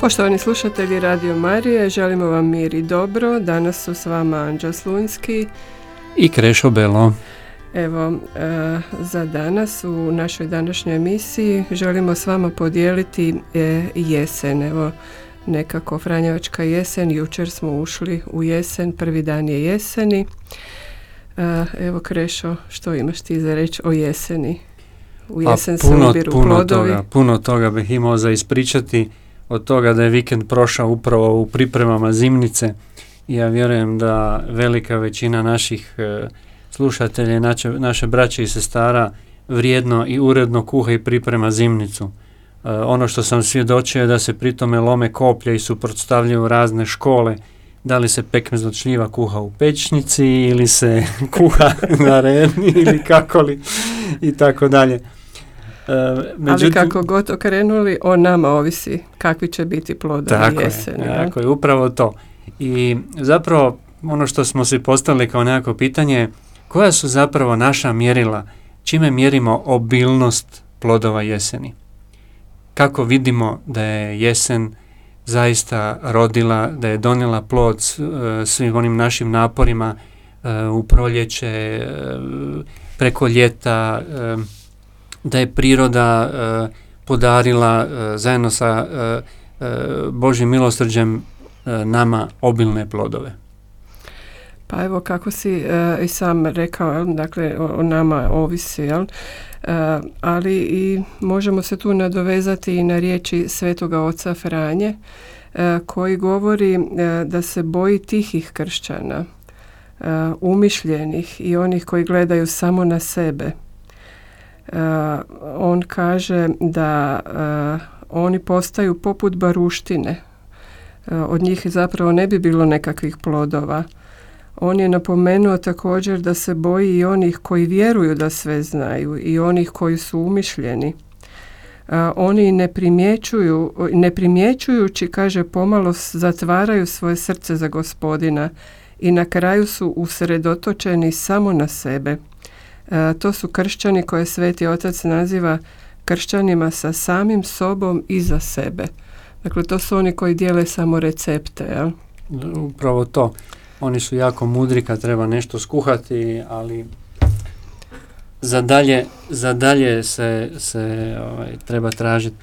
Poštovani slušatelji Radio Marije, želimo vam mir i dobro. Danas su s vama Anđa Slunski i Krešo Belo. Evo, e, za danas u našoj današnjoj emisiji želimo s vama podijeliti e, jesen. Evo, nekako Franjevačka jesen, jučer smo ušli u jesen, prvi dan je jeseni. E, evo Krešo, što imaš ti za reći o jeseni? U pa jesen puno, se ubiru puno Toga, puno toga bih imao za ispričati od toga da je vikend prošao upravo u pripremama zimnice i ja vjerujem da velika većina naših e, slušatelja naše, naše braće i sestara vrijedno i uredno kuha i priprema zimnicu. E, ono što sam svjedočio je da se pri tome lome koplje i suprotstavljaju razne škole, da li se pekmez od šljiva kuha u pečnici ili se kuha na redni ili kako li i tako dalje. Međutim, Ali kako god okrenuli, o nama ovisi kakvi će biti plodovi tako jeseni. Je, tako je, upravo to. I zapravo ono što smo si postavili kao nekako pitanje, koja su zapravo naša mjerila, čime mjerimo obilnost plodova jeseni? Kako vidimo da je jesen zaista rodila, da je donijela plod uh, svim onim našim naporima e, u proljeće, e, preko ljeta, da je priroda e, podarila e, zajedno sa e, Božim milosrđem nama obilne plodove. Pa evo kako si i sam rekao, dakle o, nama ovisi, jel? ali i možemo se tu nadovezati i na riječi svetoga oca Franje koji govori da se boji tihih kršćana, umišljenih i onih koji gledaju samo na sebe on kaže da eh, oni postaju poput baruštine. Eh, od njih zapravo ne bi bilo nekakvih plodova. On je napomenuo također da se boji i onih koji vjeruju da sve znaju i onih koji su umišljeni. Oni ne primjećuju, ne primjećujući, kaže, pomalo zatvaraju svoje srce za gospodina i na kraju su usredotočeni samo na sebe. E, to su kršćani koje Sveti Otac naziva kršćanima sa samim sobom i za sebe. Dakle, to su oni koji dijele samo recepte. Jel? Upravo to. Oni su jako mudri kad treba nešto skuhati, ali za dalje, za dalje se, se ovaj, treba tražiti.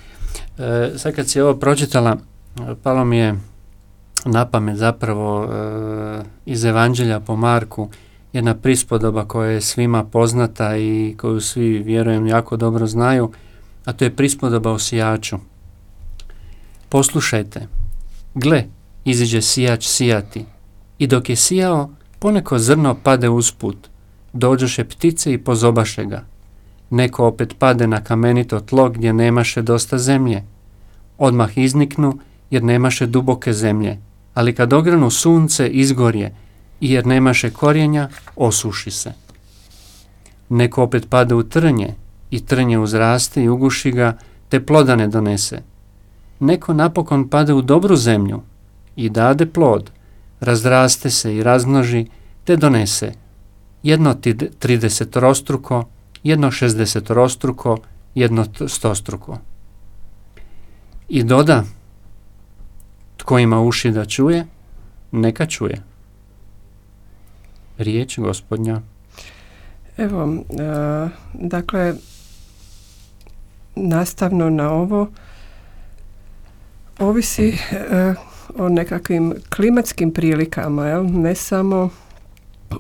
E, sad kad si ovo pročitala, palo mi je na pamet zapravo e, iz Evanđelja po Marku, jedna prispodoba koja je svima poznata i koju svi, vjerujem, jako dobro znaju, a to je prispodoba o sijaču. Poslušajte, gle, iziđe sijač sijati i dok je sijao, poneko zrno pade usput, dođoše ptice i pozobaše ga. Neko opet pade na kamenito tlo gdje nemaše dosta zemlje. Odmah izniknu jer nemaše duboke zemlje, ali kad ogranu sunce izgorje jer nemaše korijenja, osuši se. Neko opet pada u trnje i trnje uzraste i uguši ga, te ploda ne donese. Neko napokon pada u dobru zemlju i dade plod, razraste se i razmnoži, te donese jedno trideset rostruko, jedno šestdeset rostruko, jedno stostruko. I doda, tko ima uši da čuje, neka čuje riječ gospodnja? Evo, e, dakle, nastavno na ovo, ovisi e, o nekakvim klimatskim prilikama, jel? ne samo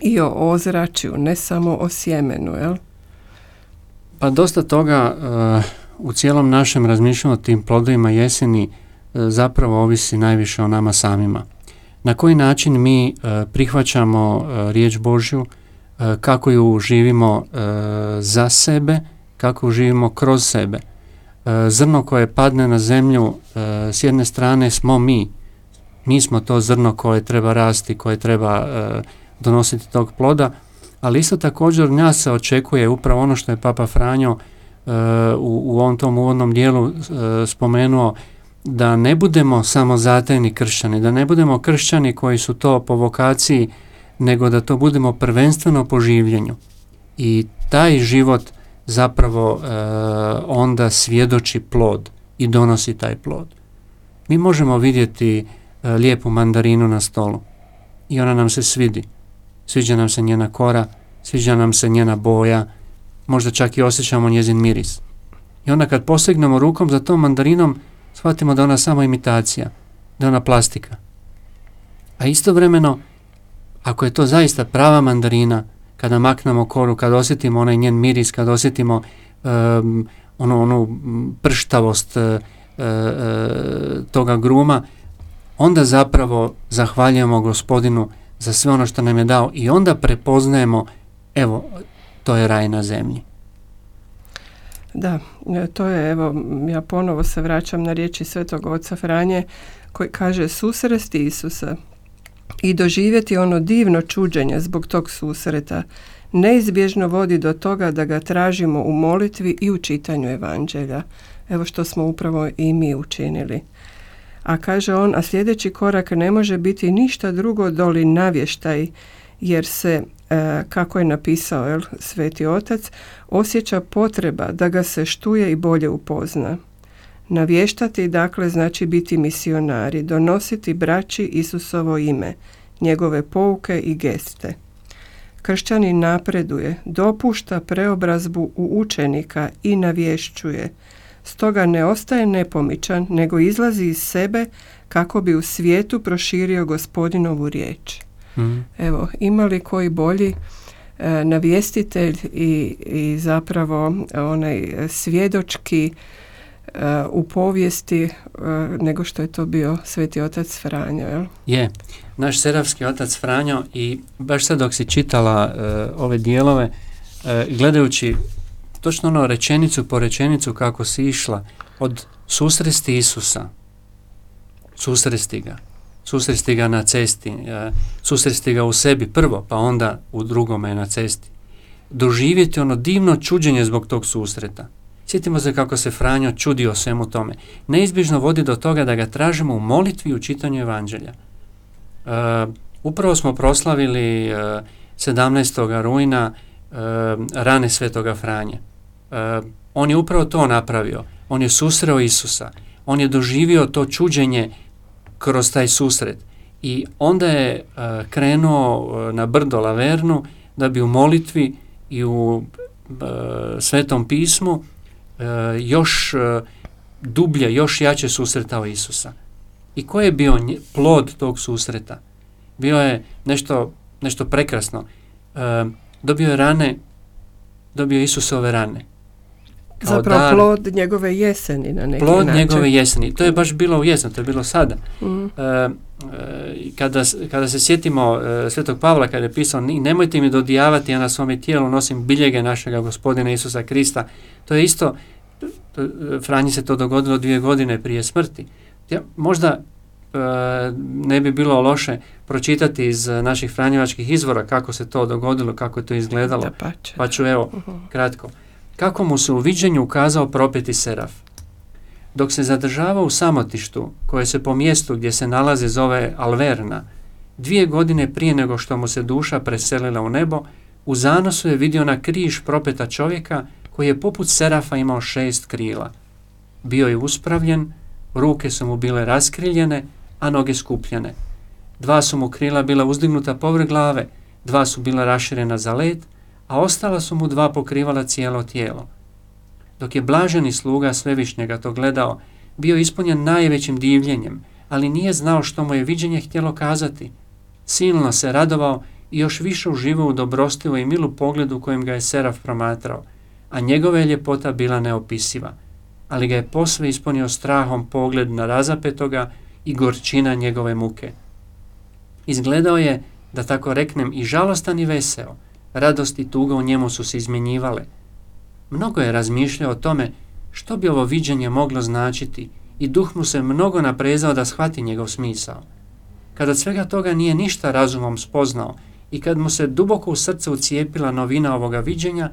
i o ozračju, ne samo o sjemenu. Jel? Pa dosta toga e, u cijelom našem razmišljanju o tim plodovima jeseni zapravo ovisi najviše o nama samima na koji način mi e, prihvaćamo e, riječ Božju, e, kako ju živimo za sebe, kako ju živimo kroz sebe. Zrno koje padne na zemlju, s jedne strane smo mi. Mi smo to zrno koje treba rasti, koje treba donositi tog ploda, ali isto također nas se očekuje upravo ono što je Papa Franjo u, u ovom tom uvodnom dijelu spomenuo, da ne budemo samo zatajni kršćani, da ne budemo kršćani koji su to po vokaciji, nego da to budemo prvenstveno po življenju. I taj život zapravo e, onda svjedoči plod i donosi taj plod. Mi možemo vidjeti e, lijepu mandarinu na stolu i ona nam se svidi. Sviđa nam se njena kora, sviđa nam se njena boja, možda čak i osjećamo njezin miris. I onda kad posegnemo rukom za tom mandarinom, shvatimo da ona samo imitacija, da ona plastika. A istovremeno, ako je to zaista prava mandarina, kada maknemo koru, kada osjetimo onaj njen miris, kada osjetimo um, onu, onu prštavost uh, toga gruma, onda zapravo zahvaljujemo gospodinu za sve ono što nam je dao i onda prepoznajemo, evo, to je raj na zemlji. Da, to je, evo, ja ponovo se vraćam na riječi svetog oca Franje koji kaže susresti Isusa i doživjeti ono divno čuđenje zbog tog susreta neizbježno vodi do toga da ga tražimo u molitvi i u čitanju evanđelja. Evo što smo upravo i mi učinili. A kaže on, a sljedeći korak ne može biti ništa drugo doli navještaj, jer se, e, kako je napisao jel, Sveti Otac, osjeća potreba da ga se štuje i bolje upozna. Navještati dakle znači biti misionari, donositi braći Isusovo ime, njegove pouke i geste. Kršćani napreduje, dopušta preobrazbu u učenika i navješćuje. Stoga ne ostaje nepomičan, nego izlazi iz sebe kako bi u svijetu proširio gospodinovu riječ. Mm. Evo, imali koji bolji e, navjestitelj i, i zapravo onaj svjedočki u povijesti e, nego što je to bio sveti otac Franjo. Jel? Je, naš seravski otac Franjo i baš sad dok si čitala e, ove dijelove, uh, gledajući točno ono rečenicu po rečenicu kako si išla od susresti Isusa, susresti ga, susresti ga na cesti, susresti ga u sebi prvo, pa onda u drugome na cesti. Doživjeti ono divno čuđenje zbog tog susreta Sjetimo se kako se Franjo čudio svemu tome. Neizbježno vodi do toga da ga tražimo u molitvi u čitanju evanđelja. Uh, upravo smo proslavili uh, 17. rujna uh, rane svetoga Franje. On je upravo to napravio. On je susreo Isusa. On je doživio to čuđenje kroz taj susret. I onda je krenuo na brdo Lavernu da bi u molitvi i u svetom pismu E, još e, dublje, još jače susretao Isusa. I koji je bio plod tog susreta? Bio je nešto, nešto prekrasno. E, dobio je rane, dobio Isusove rane. Zapravo plod njegove jeseni na neki plod njegove jeseni. To je baš bilo u jesen, to je bilo sada. Mm. kada, kada se sjetimo Svetog Pavla kada je pisao nemojte mi dodijavati, ja na svome tijelu nosim biljege našega gospodina Isusa Krista. To je isto, Franji se to dogodilo dvije godine prije smrti. Ja, možda ne bi bilo loše pročitati iz naših franjevačkih izvora kako se to dogodilo, kako je to izgledalo. Pa ću evo, kratko. Kako mu se u viđenju ukazao propeti seraf? Dok se zadržava u samotištu, koje se po mjestu gdje se nalaze zove Alverna, dvije godine prije nego što mu se duša preselila u nebo, u zanosu je vidio na križ propeta čovjeka koji je poput serafa imao šest krila. Bio je uspravljen, ruke su mu bile raskriljene, a noge skupljene. Dva su mu krila bila uzdignuta povrh glave, dva su bila raširena za led, a ostala su mu dva pokrivala cijelo tijelo. Dok je blaženi sluga svevišnjega to gledao, bio ispunjen najvećim divljenjem, ali nije znao što mu je viđenje htjelo kazati. Silno se radovao i još više uživao u dobrostivo i milu pogledu kojim ga je Seraf promatrao, a njegova je ljepota bila neopisiva, ali ga je posve ispunio strahom pogled na razapetoga i gorčina njegove muke. Izgledao je, da tako reknem, i žalostan i veseo, radost i tuga u njemu su se izmjenjivale. Mnogo je razmišljao o tome što bi ovo viđenje moglo značiti i duh mu se mnogo naprezao da shvati njegov smisao. Kada svega toga nije ništa razumom spoznao i kad mu se duboko u srce ucijepila novina ovoga viđenja,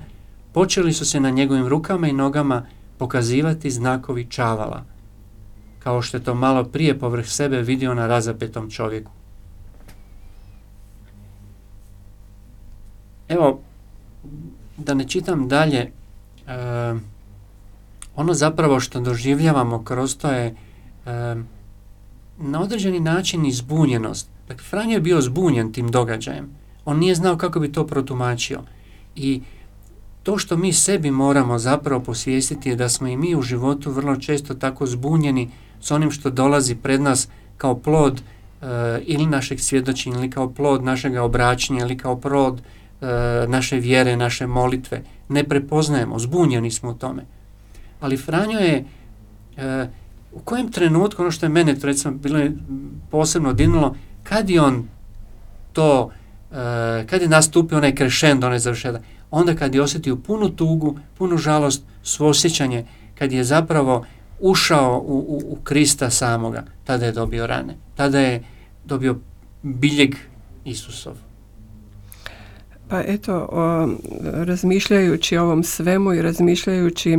počeli su se na njegovim rukama i nogama pokazivati znakovi čavala, kao što je to malo prije povrh sebe vidio na razapetom čovjeku. Evo, da ne čitam dalje, e, ono zapravo što doživljavamo kroz to je e, na određeni način izbunjenost. Dakle, Franjo je bio zbunjen tim događajem. On nije znao kako bi to protumačio. I to što mi sebi moramo zapravo posvijestiti je da smo i mi u životu vrlo često tako zbunjeni s onim što dolazi pred nas kao plod e, ili našeg svjedočenja ili kao plod našega obraćanja ili kao plod naše vjere, naše molitve. Ne prepoznajemo, zbunjeni smo u tome. Ali Franjo je e, u kojem trenutku, ono što je mene recimo bilo posebno dinulo, kad je on to, kad je nastupio onaj krešend, onaj završetak, onda kad je osjetio punu tugu, punu žalost, osjećanje, kad je zapravo ušao u, u, u Krista samoga, tada je dobio rane. Tada je dobio biljeg Isusov. Pa eto, o, razmišljajući o ovom svemu i razmišljajući e,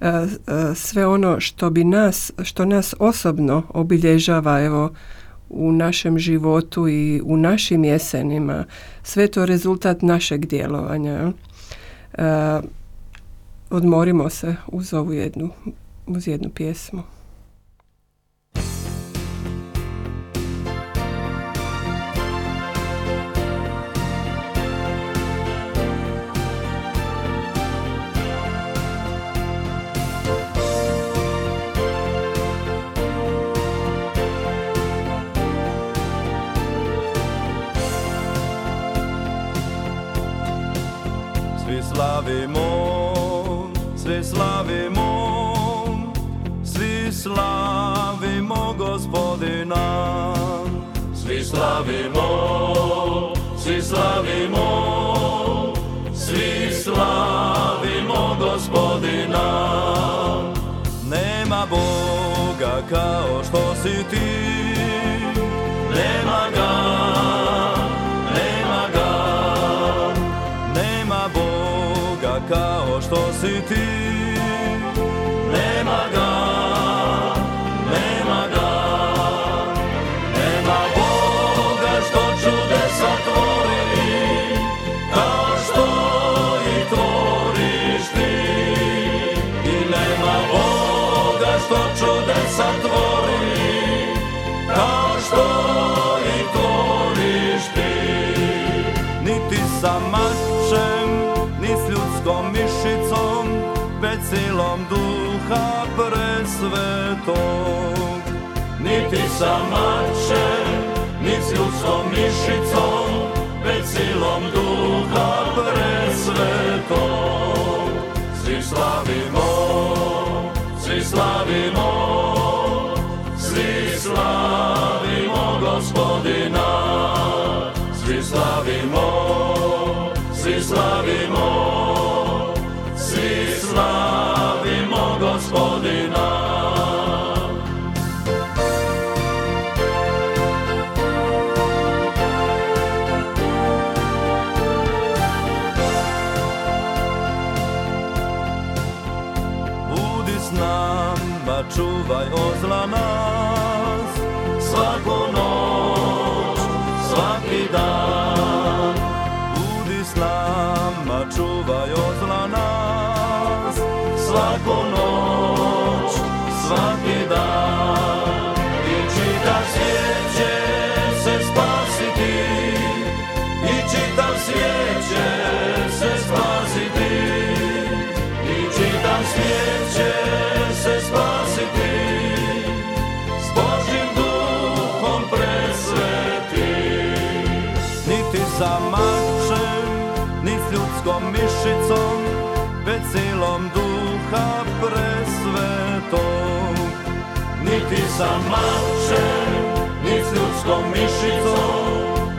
e, sve ono što bi nas, što nas osobno obilježava, evo, u našem životu i u našim jesenima, sve to rezultat našeg djelovanja. E, odmorimo se uz ovu jednu, uz jednu pjesmu. Slavimo, svi slavimo gospodina. Nema Boga kao što si ti, presvetog. Niti sa mačem, ni s ljudskom mišicom, ti sa mačem, ni s ljudskom mišicom,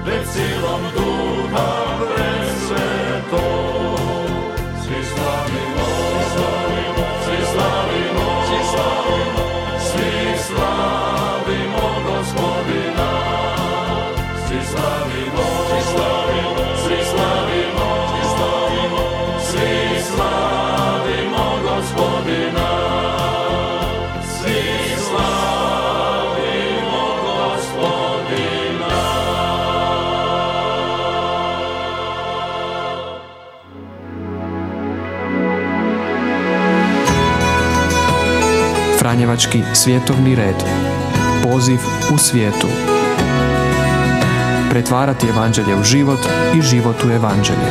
već silom duha, pred to. Svi slavimo, svi slavimo, svi slavimo, svi slavimo. Franjevački svjetovni red. Poziv u svijetu. Pretvarati evanđelje u život i život u evanđelje.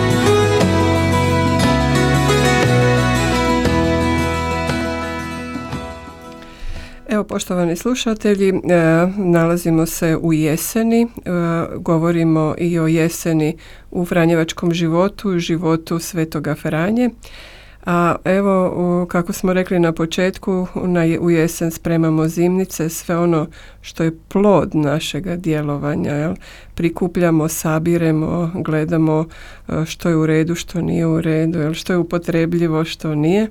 Evo, poštovani slušatelji, e, nalazimo se u jeseni, e, govorimo i o jeseni u Franjevačkom životu, životu Svetoga Franje. A evo, kako smo rekli na početku, na, u jesen spremamo zimnice, sve ono što je plod našega djelovanja. Jel? Prikupljamo, sabiremo, gledamo e, što je u redu, što nije u redu, jel? što je upotrebljivo, što nije,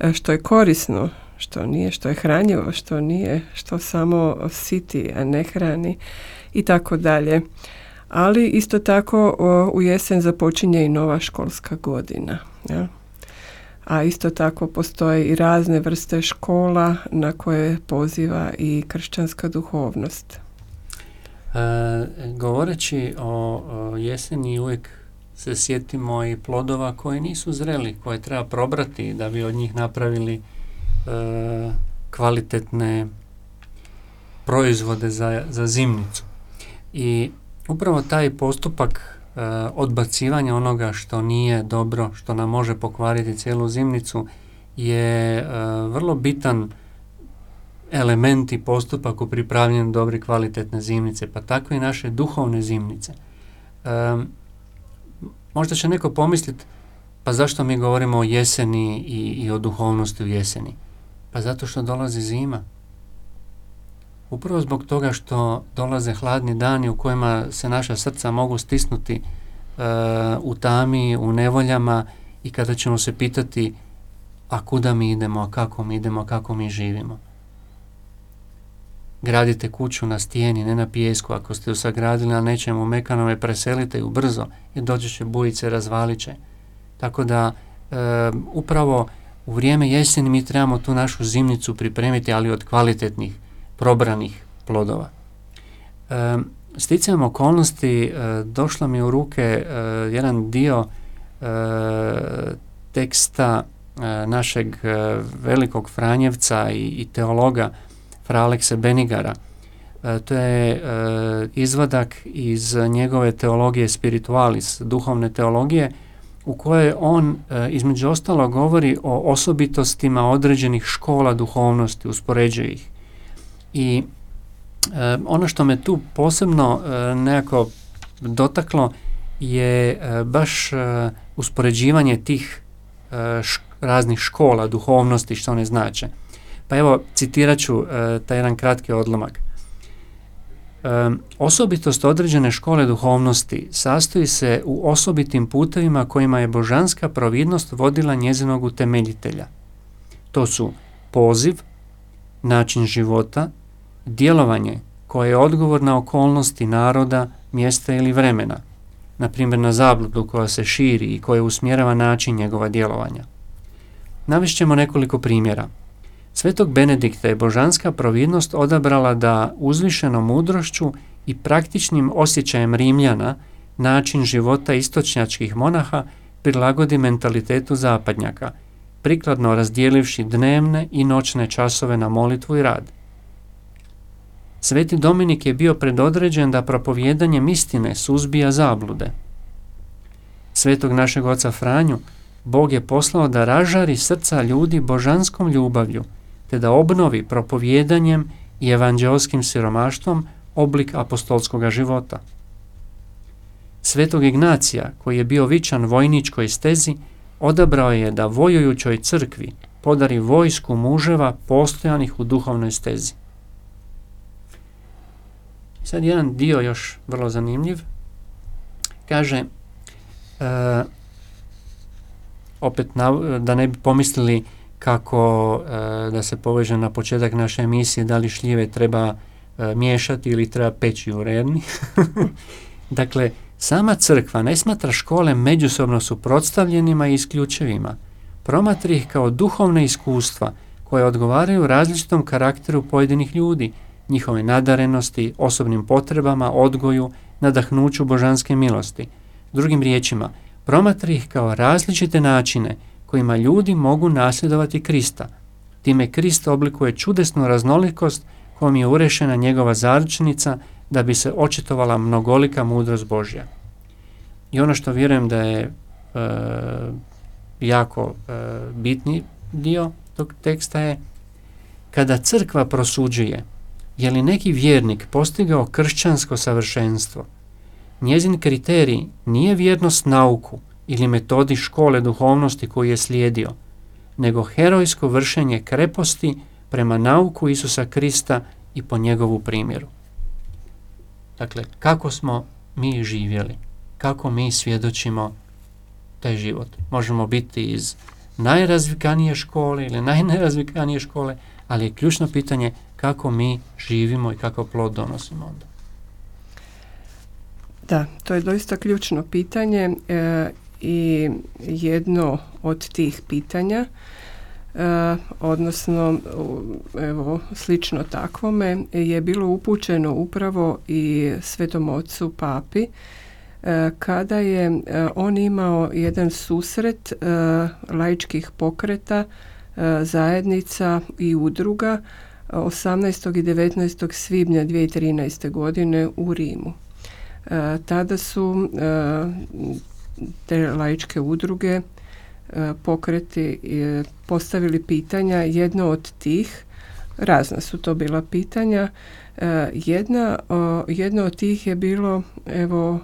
e, što je korisno, što nije, što je hranjivo, što nije, što samo siti, a ne hrani i tako dalje. Ali isto tako u jesen započinje i nova školska godina. Jel? A isto tako postoje i razne vrste škola na koje poziva i kršćanska duhovnost. E, govoreći o, jeseni uvijek se sjetimo i plodova koji nisu zreli, koje treba probrati da bi od njih napravili e, kvalitetne proizvode za, za zimnicu. I upravo taj postupak odbacivanje onoga što nije dobro, što nam može pokvariti cijelu zimnicu je e, vrlo bitan element i postupak u pripravljanju dobre kvalitetne zimnice, pa tako i naše duhovne zimnice. E, možda će neko pomisliti, pa zašto mi govorimo o jeseni i, i o duhovnosti u jeseni? Pa zato što dolazi zima. Upravo zbog toga što dolaze hladni dani u kojima se naša srca mogu stisnuti e, u tami, u nevoljama i kada ćemo se pitati a kuda mi idemo, a kako mi idemo, a kako mi živimo. Gradite kuću na stijeni, ne na pijesku. Ako ste ju sagradili na nečemu mekanome, preselite ju brzo i doći će bujice, razvalit će. Tako da e, upravo u vrijeme jeseni mi trebamo tu našu zimnicu pripremiti, ali od kvalitetnih probranih plodova. E, sticajem okolnosti e, došlo mi u ruke e, jedan dio e, teksta našeg velikog Franjevca i, i teologa Fra Alekse Benigara. To je izvadak iz njegove teologije spiritualis, duhovne teologije, u kojoj on između ostalo govori o osobitostima određenih škola duhovnosti, uspoređuje ih. I e, ono što me tu posebno e, nekako dotaklo je e, baš uspoređivanje tih raznih škola duhovnosti što one znače. Pa evo citirat ću taj jedan kratki odlomak. Osobitost određene škole duhovnosti sastoji se u osobitim putevima kojima je božanska providnost vodila njezinog utemeljitelja. To su poziv, način života, djelovanje koje je odgovor na okolnosti naroda, mjesta ili vremena, na primjer na zabludu koja se širi i koja usmjerava način njegova djelovanja. Navešćemo nekoliko primjera. Svetog Benedikta je božanska providnost odabrala da uzvišenom mudrošću i praktičnim osjećajem Rimljana način života istočnjačkih monaha prilagodi mentalitetu zapadnjaka, prikladno razdijelivši dnevne i noćne časove na molitvu i rad. Sveti Dominik je bio predodređen da propovjedanjem istine suzbija zablude. Svetog našeg oca Franju Bog je poslao da ražari srca ljudi božanskom ljubavlju, te da obnovi propovjedanjem i evanđelskim siromaštvom oblik apostolskog života. Svetog Ignacija, koji je bio vičan vojničkoj stezi, odabrao je da vojujućoj crkvi podari vojsku muževa postojanih u duhovnoj stezi. Sad jedan dio još vrlo zanimljiv. Kaže, e, opet da ne bi pomislili kako e, da se poveže na početak naše emisije, da li šljive treba e, miješati ili treba peći u redni. dakle, sama crkva ne smatra škole međusobno suprotstavljenima i isključivima. Promatri ih kao duhovne iskustva koje odgovaraju različitom karakteru pojedinih ljudi – njihove nadarenosti, osobnim potrebama, odgoju, nadahnuću božanske milosti. Drugim riječima, promatri ih kao različite načine kojima ljudi mogu nasljedovati Krista, Time Krist oblikuje čudesnu raznolikost kojom je urešena njegova zaručnica da bi se očitovala mnogolika mudrost Božja. I ono što vjerujem da je e, jako e, bitni dio tog teksta je kada crkva prosuđuje je li neki vjernik postigao kršćansko savršenstvo, njezin kriterij nije vjernost nauku ili metodi škole duhovnosti koju je slijedio, nego herojsko vršenje kreposti prema nauku Isusa Krista i po njegovu primjeru. Dakle, kako smo mi živjeli, kako mi svjedočimo taj život. Možemo biti iz najrazvikanije škole ili najnerazvikanije škole, ali je ključno pitanje kako mi živimo i kako plod donosimo onda. Da, to je doista ključno pitanje e, i jedno od tih pitanja E, odnosno evo slično takvome je bilo upućeno upravo i Svetom ocu Papi e, kada je e, on imao jedan susret laičkih pokreta, zajednica i udruga 18. i 19. svibnja 2013. godine u Rimu. Tada su te laičke udruge E, pokreti postavili pitanja. Jedno od tih, razna su to bila pitanja, e, jedna, jedno od tih je bilo, evo,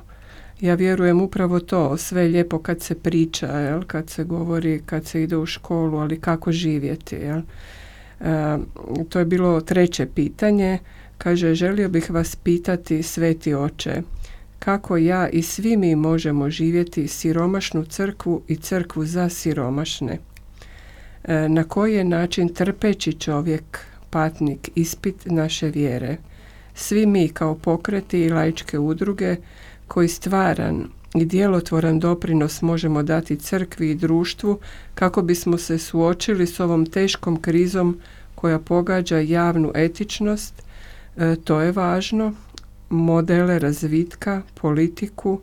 ja vjerujem upravo to, sve lijepo kad se priča, jel, kad se govori, kad se ide u školu, ali kako živjeti. Jel. E, to je bilo treće pitanje. Kaže, želio bih vas pitati, sveti oče, kako ja i svi mi možemo živjeti siromašnu crkvu i crkvu za siromašne. E, na koji je način trpeći čovjek, patnik, ispit naše vjere. Svi mi kao pokreti i laičke udruge koji stvaran i djelotvoran doprinos možemo dati crkvi i društvu kako bismo se suočili s ovom teškom krizom koja pogađa javnu etičnost, e, to je važno, modele razvitka, politiku,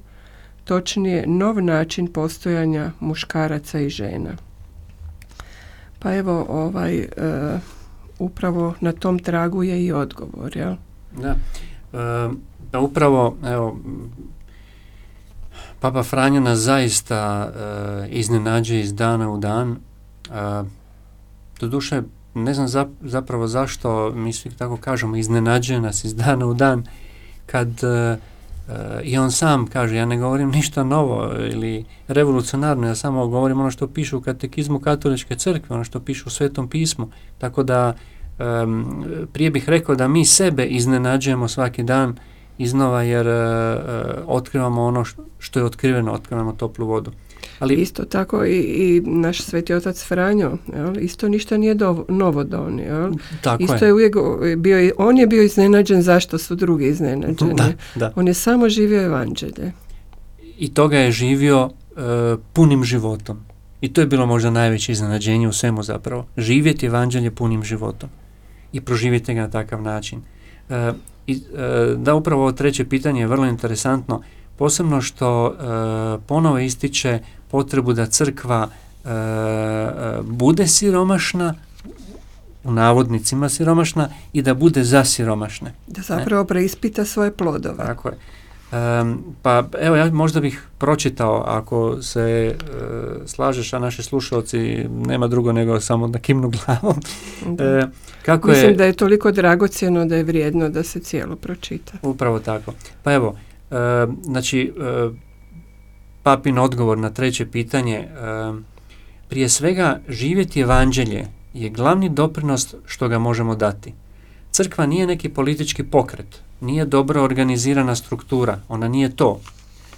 točnije nov način postojanja muškaraca i žena. Pa evo ovaj e, upravo na tom tragu je i odgovor, jel? Da. E, upravo evo Papa Franjo nas zaista e, iznenađuje iz dana u dan. E, doduše ne znam zapravo zašto mi svi tako kažemo iznenađuje nas iz dana u dan kad e, i on sam kaže, ja ne govorim ništa novo ili revolucionarno, ja samo govorim ono što piše u katekizmu katoličke crkve, ono što piše u Svetom pismu, tako da prije bih rekao da mi sebe iznenađujemo svaki dan iznova jer uh, otkrivamo ono što je otkriveno, otkrivamo toplu vodu. Ali, isto tako i, i naš sveti otac Franjo, jel? isto ništa nije do, novo donio. Jel? Tako isto je. uvijek bio, on je bio iznenađen zašto su drugi iznenađeni. Da, da. On je samo živio evanđelje. I toga je živio e, punim životom. I to je bilo možda najveće iznenađenje u svemu zapravo. Živjeti evanđelje punim životom. I proživjeti ga na takav način. E, i, e, da upravo ovo treće pitanje je vrlo interesantno posebno što e, ponovo ističe potrebu da crkva e, bude siromašna, u navodnicima siromašna i da bude za siromašne. Da zapravo preispita svoje plodove. Tako je. Pa evo ja možda bih pročitao ako se slažeš, a naši slušalci nema drugo nego samo da kimnu glavom. kako Mislim da je toliko dragocjeno da je vrijedno da se cijelo pročita. Upravo tako. Pa evo, E, znači, e, papin odgovor na treće pitanje, e, prije svega živjeti evanđelje je glavni doprinos što ga možemo dati. Crkva nije neki politički pokret, nije dobro organizirana struktura, ona nije to.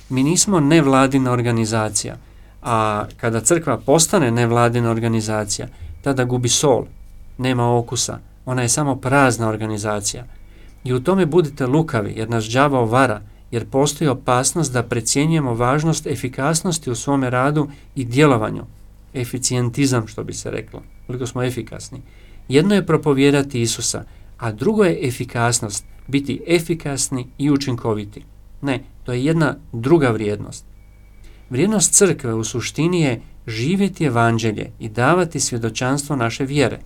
Mi nismo nevladina organizacija, a kada crkva postane nevladina organizacija, tada gubi sol, nema okusa, ona je samo prazna organizacija. I u tome budite lukavi, jer nas đavao vara, jer postoji opasnost da precjenjujemo važnost efikasnosti u svome radu i djelovanju. Eficijentizam, što bi se reklo, koliko smo efikasni. Jedno je propovijedati Isusa, a drugo je efikasnost, biti efikasni i učinkoviti. Ne, to je jedna druga vrijednost. Vrijednost crkve u suštini je živjeti evanđelje i davati svjedočanstvo naše vjere.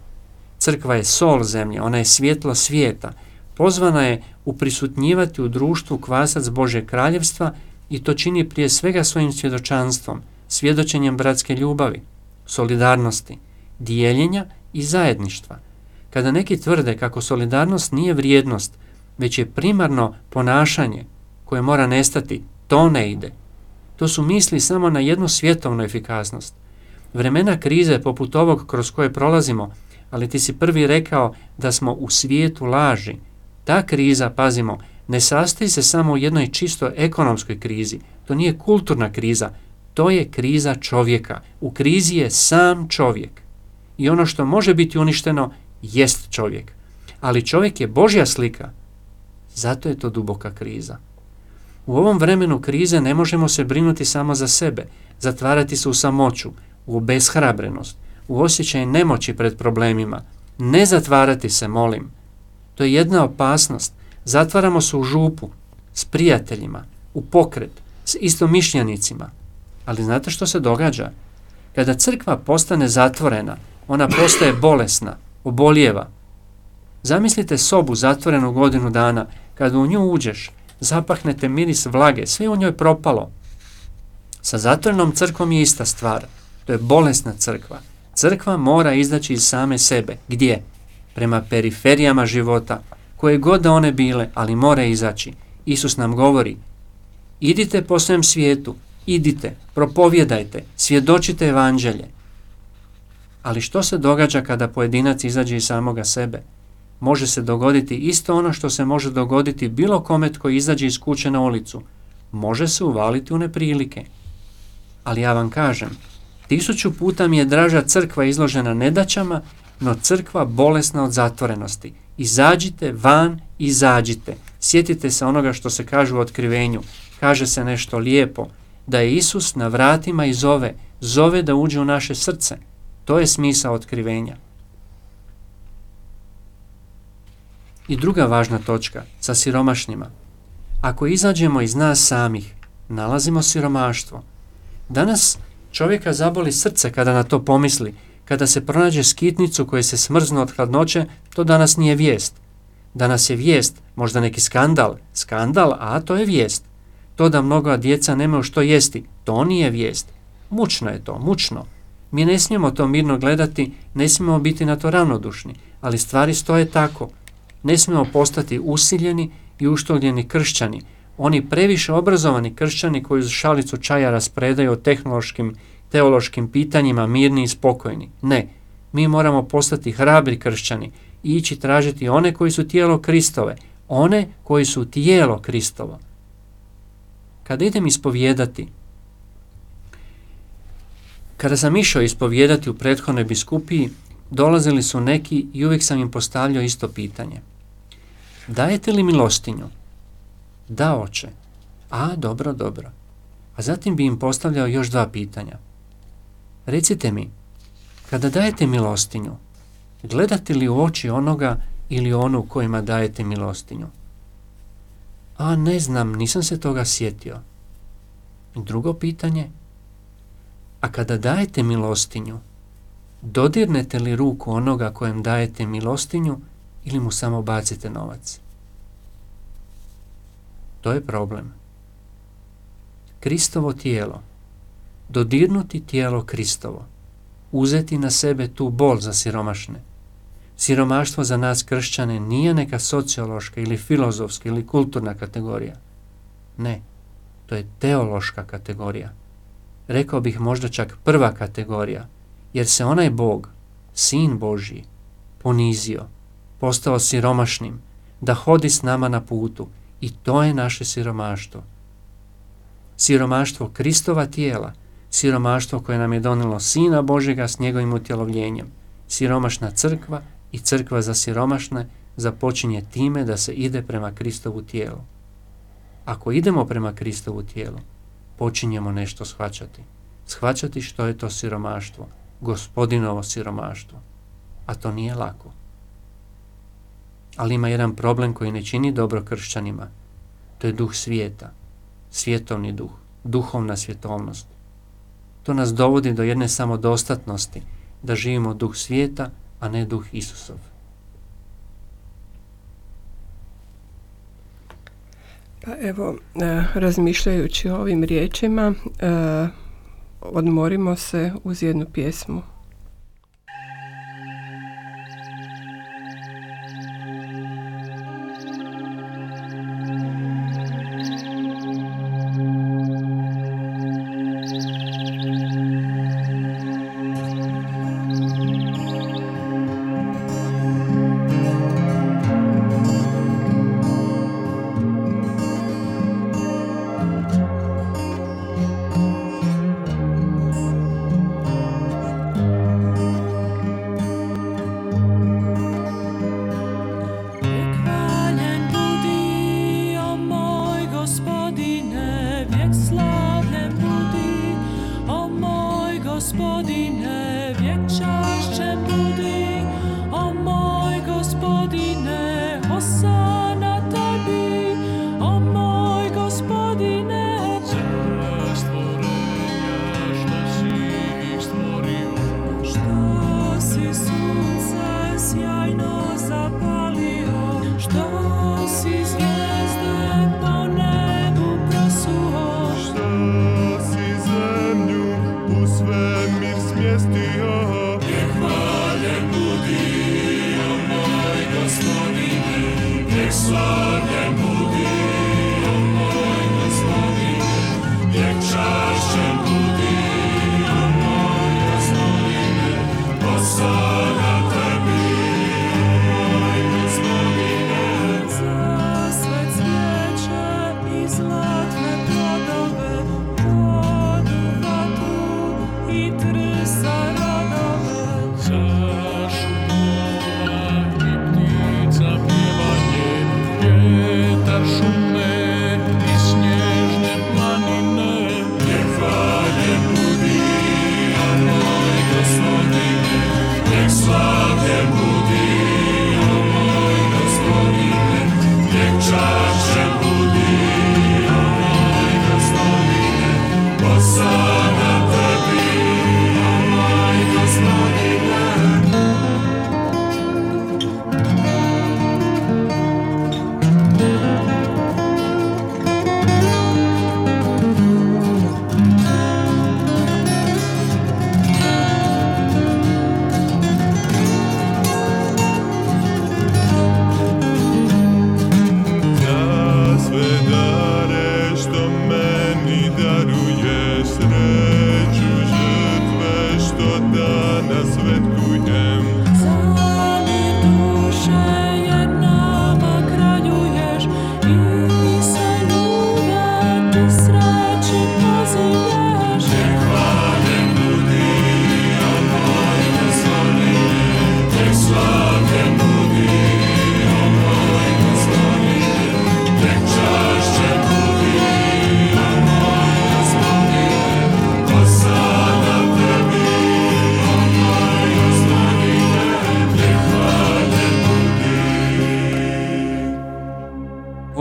Crkva je sol zemlje, ona je svjetlo svijeta. Pozvana je uprisutnjivati u društvu kvasac Bože kraljevstva i to čini prije svega svojim svjedočanstvom, svjedočenjem bratske ljubavi, solidarnosti, dijeljenja i zajedništva. Kada neki tvrde kako solidarnost nije vrijednost, već je primarno ponašanje koje mora nestati, to ne ide. To su misli samo na jednu svjetovnu efikasnost. Vremena krize poput ovog kroz koje prolazimo, ali ti si prvi rekao da smo u svijetu laži. Ta kriza, pazimo, ne sastoji se samo u jednoj čisto ekonomskoj krizi. To nije kulturna kriza, to je kriza čovjeka. U krizi je sam čovjek. I ono što može biti uništeno jest čovjek. Ali čovjek je Božja slika. Zato je to duboka kriza. U ovom vremenu krize ne možemo se brinuti samo za sebe, zatvarati se u samoću, u beshrabrenost, u osjećaj nemoći pred problemima. Ne zatvarati se, molim. To je jedna opasnost. Zatvaramo se u župu, s prijateljima, u pokret, s istomišljenicima. Ali znate što se događa? Kada crkva postane zatvorena, ona postaje bolesna, obolijeva. Zamislite sobu zatvorenu godinu dana, kada u nju uđeš, zapahnete miris vlage, sve u njoj propalo. Sa zatvorenom crkvom je ista stvar. To je bolesna crkva. Crkva mora izaći iz same sebe. Gdje? Prema periferijama života, koje god da one bile, ali mora izaći. Isus nam govori, idite po svojem svijetu, idite, propovjedajte, svjedočite evanđelje. Ali što se događa kada pojedinac izađe iz samoga sebe? Može se dogoditi isto ono što se može dogoditi bilo kome tko izađe iz kuće na ulicu. Može se uvaliti u neprilike. Ali ja vam kažem, tisuću puta mi je draža crkva izložena nedaćama, no crkva bolesna od zatvorenosti. Izađite van, izađite. Sjetite se onoga što se kaže u otkrivenju. Kaže se nešto lijepo, da je Isus na vratima i zove, zove da uđe u naše srce. To je smisao otkrivenja. I druga važna točka, sa siromašnima. Ako izađemo iz nas samih, nalazimo siromaštvo. Danas čovjeka zaboli srce kada na to pomisli, kada se pronađe skitnicu koje se smrznu od hladnoće, to danas nije vijest. Danas je vijest, možda neki skandal, skandal, a to je vijest. To da mnoga djeca nemaju što jesti, to nije vijest. Mučno je to, mučno. Mi ne smijemo to mirno gledati, ne smijemo biti na to ravnodušni, ali stvari stoje tako. Ne smijemo postati usiljeni i uštogljeni kršćani, oni previše obrazovani kršćani koji uz šalicu čaja raspredaju o tehnološkim, teološkim pitanjima mirni i spokojni. Ne, mi moramo postati hrabri kršćani i ići tražiti one koji su tijelo Kristove, one koji su tijelo Kristovo. Kada idem ispovijedati, kada sam išao ispovijedati u prethodnoj biskupiji, dolazili su neki i uvijek sam im postavljao isto pitanje. Dajete li milostinju? Da, oče. A, dobro, dobro. A zatim bi im postavljao još dva pitanja. Recite mi, kada dajete milostinju, gledate li u oči onoga ili onu kojima dajete milostinju? A, ne znam, nisam se toga sjetio. Drugo pitanje, a kada dajete milostinju, dodirnete li ruku onoga kojem dajete milostinju ili mu samo bacite novac? To je problem. Kristovo tijelo. Dodirnuti tijelo Kristovo. Uzeti na sebe tu bol za siromašne. Siromaštvo za nas kršćane nije neka sociološka ili filozofska ili kulturna kategorija. Ne, to je teološka kategorija. Rekao bih možda čak prva kategorija, jer se onaj Bog, Sin Božji, ponizio, postao siromašnim, da hodi s nama na putu i to je naše siromaštvo. Siromaštvo Kristova tijela, siromaštvo koje nam je donilo Sina Božega s njegovim utjelovljenjem, siromašna crkva i crkva za siromašne započinje time da se ide prema Kristovu tijelu. Ako idemo prema Kristovu tijelu, počinjemo nešto shvaćati. Shvaćati što je to siromaštvo, gospodinovo siromaštvo. A to nije lako. Ali ima jedan problem koji ne čini dobro kršćanima. To je duh svijeta, svjetovni duh, duhovna svjetovnost. To nas dovodi do jedne samodostatnosti, da živimo duh svijeta, a ne duh Isusov. Pa evo, e, razmišljajući o ovim riječima, e, odmorimo se uz jednu pjesmu.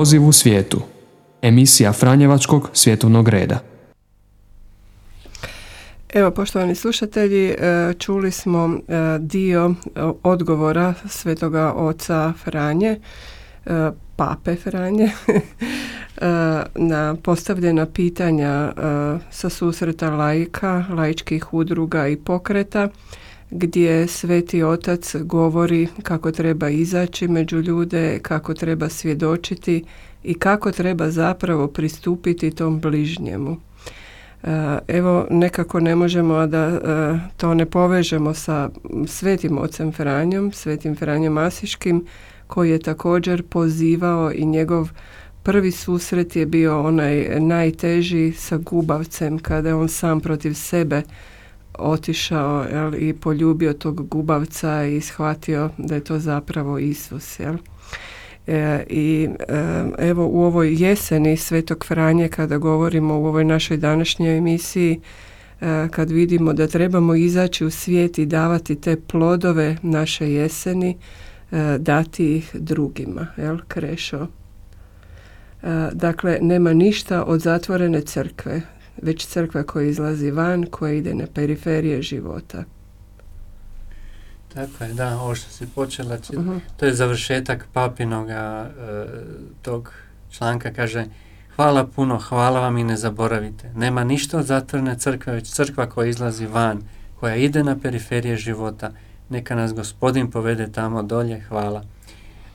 Poziv u svijetu. Emisija Franjevačkog svjetovnog reda. Evo, poštovani slušatelji, e, čuli smo e, dio odgovora svetoga oca Franje, e, pape Franje, na postavljena pitanja sa susreta laika, laičkih udruga i pokreta gdje Sveti Otac govori kako treba izaći među ljude, kako treba svjedočiti i kako treba zapravo pristupiti tom bližnjemu. E, evo, nekako ne možemo da e, to ne povežemo sa Svetim Ocem Franjom, Svetim Franjom Asiškim, koji je također pozivao i njegov prvi susret je bio onaj najteži sa gubavcem, kada je on sam protiv sebe otišao jel, i poljubio tog gubavca i shvatio da je to zapravo Isus. Jel. E, I e, evo u ovoj jeseni Svetog Franje kada govorimo u ovoj našoj današnjoj emisiji e, kad vidimo da trebamo izaći u svijet i davati te plodove naše jeseni e, dati ih drugima, jel, krešo. Dakle, nema ništa od zatvorene crkve već crkva koja izlazi van, koja ide na periferije života. Tako je, da, ovo što si počela, či- Mhm. to je završetak papinoga e, tog članka, kaže hvala puno, hvala vam i ne zaboravite. Nema ništa od zatvorene crkve, već crkva koja izlazi van, koja ide na periferije života. Neka nas gospodin povede tamo dolje, hvala.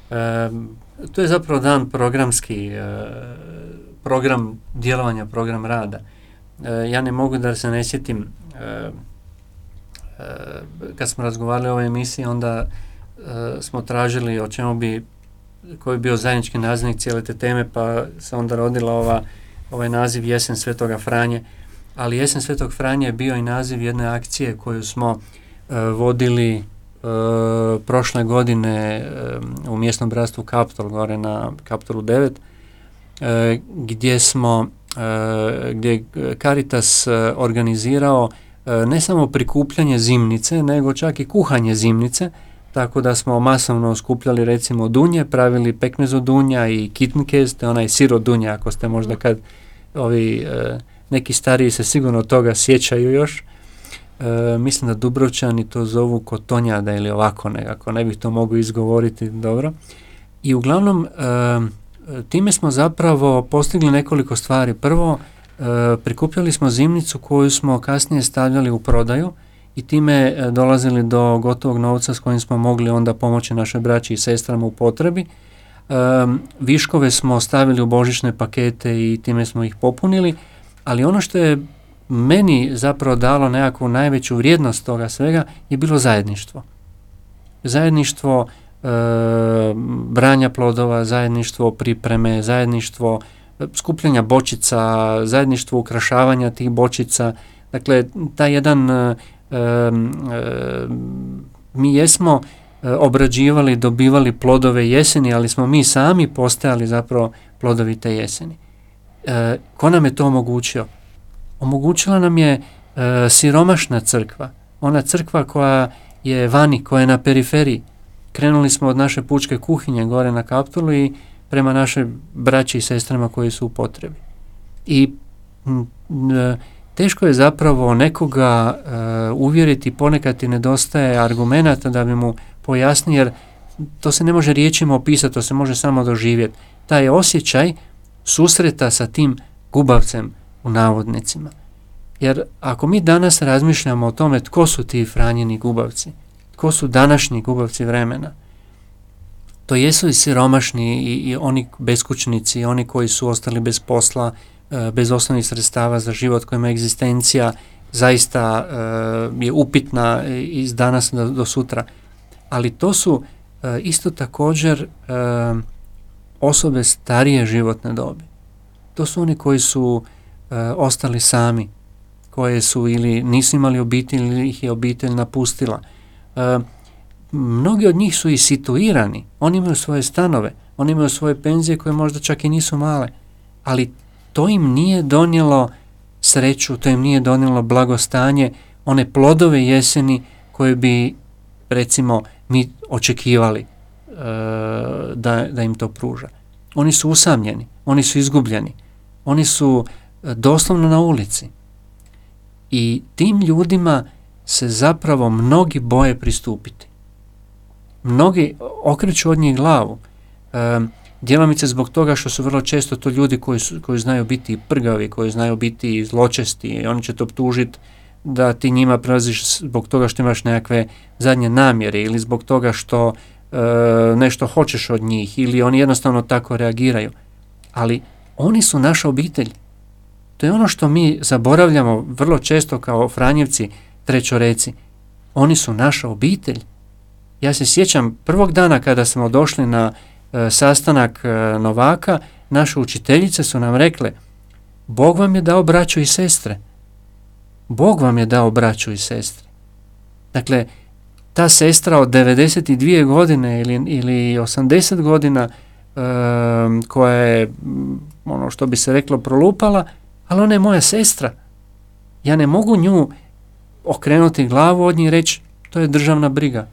E, to je zapravo dan programski, e, program djelovanja, program rada. E, ja ne mogu da se ne sjetim e, e, kad smo razgovarali o ovoj emisiji, onda e, smo tražili o čemu bi, koji bi bio zajednički nazivnik cijele te teme, pa se onda rodila ova, ovaj naziv Jesen Svetoga Franje. Ali Jesen Svetog Franje je bio i naziv jedne akcije koju smo vodili prošle godine u mjesnom bratstvu Kaptol, gore na Kaptolu 9, e, gdje smo gdje je Caritas e, organizirao e, ne samo prikupljanje zimnice, nego čak i kuhanje zimnice, tako da smo masovno skupljali recimo dunje, pravili pekmez od dunja i kitnkez, to je onaj sir od dunja, ako ste možda kad ovi e, neki stariji se sigurno toga sjećaju još. E, mislim da Dubrovčani to zovu kotonjada ili ovako nekako, ne bih to mogu izgovoriti dobro. I uglavnom, e, time smo zapravo postigli nekoliko stvari. Prvo, e, prikupljali smo zimnicu koju smo kasnije stavljali u prodaju i time e, dolazili do gotovog novca s kojim smo mogli onda pomoći našoj braći i sestrama u potrebi. E, viškove smo stavili u božićne pakete i time smo ih popunili, ali ono što je meni zapravo dalo nekakvu najveću vrijednost toga svega je bilo zajedništvo. Zajedništvo branja plodova, zajedništvo pripreme, zajedništvo e, skupljanja bočica, zajedništvo ukrašavanja tih bočica. Dakle, taj jedan, e, e, mi jesmo e, obrađivali, dobivali plodove jeseni, ali smo mi sami postajali zapravo plodovi te jeseni. E, ko nam je to omogućio? Omogućila nam je e, siromašna crkva, ona crkva koja je vani, koja je na periferiji. Krenuli smo od naše pučke kuhinje gore na kaptulu i prema našoj braći i sestrama koji su u potrebi. I e, teško je zapravo nekoga e, uvjeriti, ponekad ti nedostaje argumenata da bi mu pojasni, jer to se ne može riječima opisati, to se može samo doživjeti. Taj osjećaj susreta sa tim gubavcem u navodnicima. Jer ako mi danas razmišljamo o tome tko su ti Franjini gubavci, tko su današnji gubavci vremena, to jesu i siromašni i, i oni beskućnici, oni koji su ostali bez posla, e, bez osnovnih sredstava za život, kojima egzistencija zaista e, je upitna iz danas do, do sutra. Ali to su e, isto također osobe starije životne dobi. To su oni koji su ostali sami, koje su ili nisu imali obitelj ili ih je obitelj napustila. E, mnogi od njih su i situirani, oni imaju svoje stanove, oni imaju svoje penzije koje možda čak i nisu male, ali to im nije donijelo sreću, to im nije donijelo blagostanje, one plodove jeseni koje bi recimo mi očekivali e, da, da im to pruža. Oni su usamljeni, oni su izgubljeni, oni su e, doslovno na ulici. I tim ljudima se zapravo mnogi boje pristupiti. Mnogi okreću od njih glavu. E, djelomice zbog toga što su vrlo često to ljudi koji, su, koji znaju biti prgavi, koji znaju biti zločesti i oni će te optužiti da ti njima prelaziš zbog toga što imaš nekakve zadnje namjere ili zbog toga što e, nešto hoćeš od njih ili oni jednostavno tako reagiraju. Ali oni su naša obitelj. To je ono što mi zaboravljamo vrlo često kao Franjevci, trećoreci. Oni su naša obitelj. Ja se sjećam prvog dana kada smo došli na e, sastanak e, Novaka, naše učiteljice su nam rekle Bog vam je dao braću i sestre. Bog vam je dao braću i sestre. Dakle, ta sestra od 92 godine ili, ili 80 godina e, koja je m, ono što bi se reklo prolupala, ali ona je moja sestra. Ja ne mogu nju okrenuti glavu od njih i reći to je državna briga.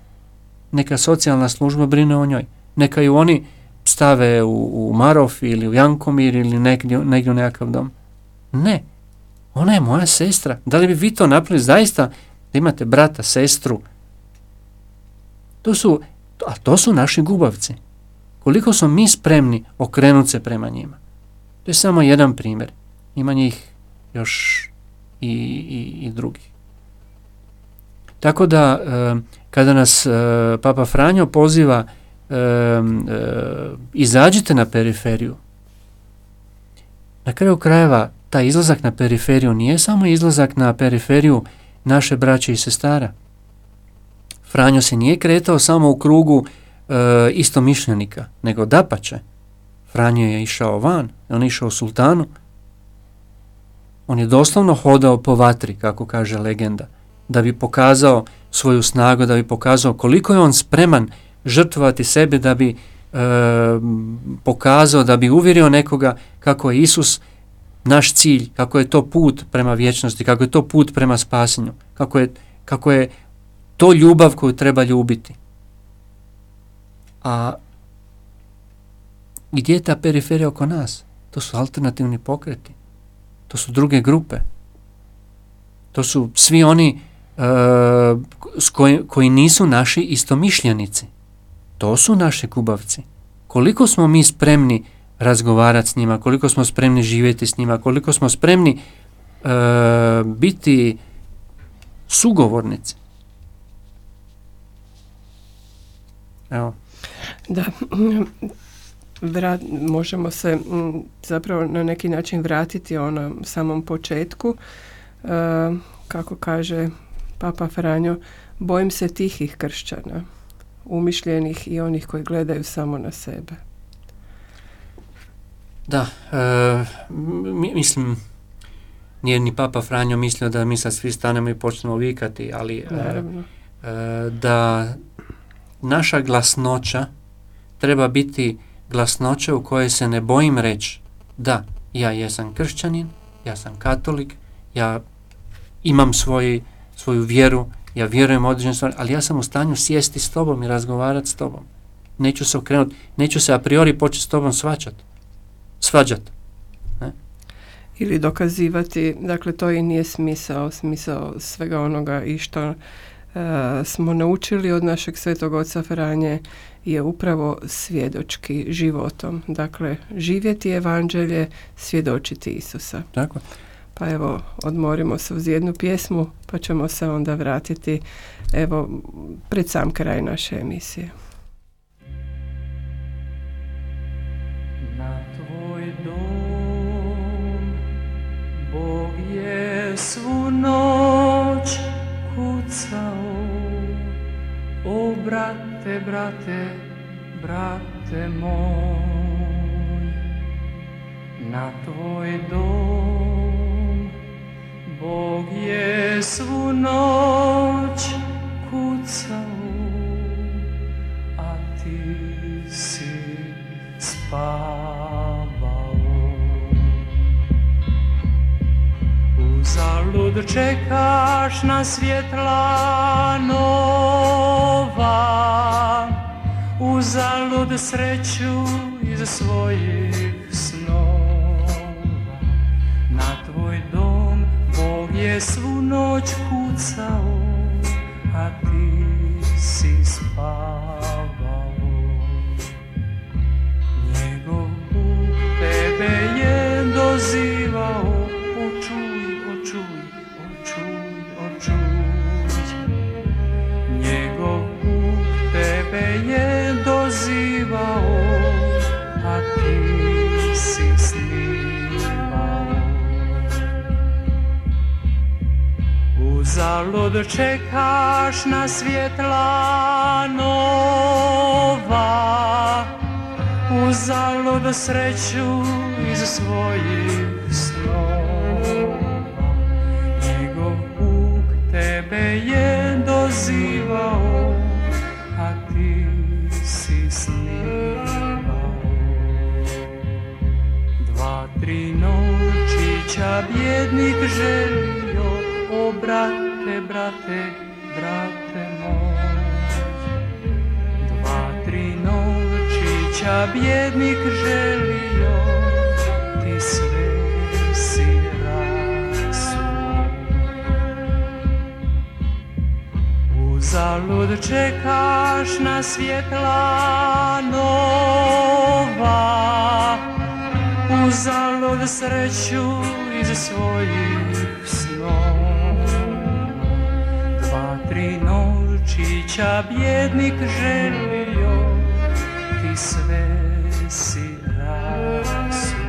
Neka socijalna služba brine o njoj. Neka ju oni stave u, u Marof ili u Jankomir ili negdje, negdje u nekakav dom. Ne. Ona je moja sestra. Da li bi vi to napravili zaista da imate brata, sestru To su, a to su naši gubavci. Koliko smo mi spremni okrenuti se prema njima. To je samo jedan primjer. Ima njih još i, i, i drugih. Tako da, e, kada nas e, Papa Franjo poziva e, izađite na periferiju, na kraju krajeva taj izlazak na periferiju nije samo izlazak na periferiju naše braće i sestara. Franjo se nije kretao samo u krugu e, istomišljenika, nego dapače. Franjo je išao van, on je išao sultanu. On je doslovno hodao po vatri, kako kaže legenda, da bi pokazao svoju snagu, da bi pokazao koliko je on spreman žrtvovati sebe da bi e, pokazao, da bi uvjerio nekoga kako je Isus naš cilj, kako je to put prema vječnosti, kako je to put prema spasenju, kako je, kako je to ljubav koju treba ljubiti. A gdje je ta periferija oko nas? To su alternativni pokreti. To su druge grupe. To su svi oni uh, koji, koji nisu naši istomišljenici. To su naši kubavci. Koliko smo mi spremni razgovarati s njima, koliko smo spremni živjeti s njima, koliko smo spremni uh, biti sugovornici. Evo. Da, Vrat, možemo se zapravo na neki način vratiti onom samom početku. E, kako kaže Papa Franjo, bojim se tihih kršćana, umišljenih i onih koji gledaju samo na sebe. Da, e, mislim, nije ni Papa Franjo mislio da mi sad svi stanemo i počnemo vikati, ali e, da naša glasnoća treba biti glasnoća u kojoj se ne bojim reći da, ja jesam kršćanin, ja sam katolik, ja imam svoj, svoju vjeru, ja vjerujem u određene stvari, ali ja sam u stanju sjesti s tobom i razgovarati s tobom. Neću se okrenuti, neću se a priori početi s tobom svačati. Svađati. Ne? Ili dokazivati, dakle to i nije smisao, smisao svega onoga i što E, smo naučili od našeg svetog oca Franje je upravo svjedočki životom. Dakle, živjeti evanđelje, svjedočiti Isusa. Tako. Pa evo, odmorimo se uz jednu pjesmu, pa ćemo se onda vratiti evo, pred sam kraj naše emisije. Na tvoj dom Bog je svu noć kucao O brate, brate, brate moj Na tvoj dom je svu noć kucao A ti si spavao. Zalud čekaš na svjetla nova. Uzalud sreću iz svojih je svu noć kucao Uzalud čekaš na svjetla nova, uzalud sreću iz svojih snova. Njegov Bog tebe je dozivao, tri nočića bjednik želio, o brate, brate, moj. Dva, tri nočića bjednik želio, ti sve si rasu. Uzalud čekaš na svjetla nova Uzalud sreću iz svojih novčića bjednik želio Ti sve si rasuo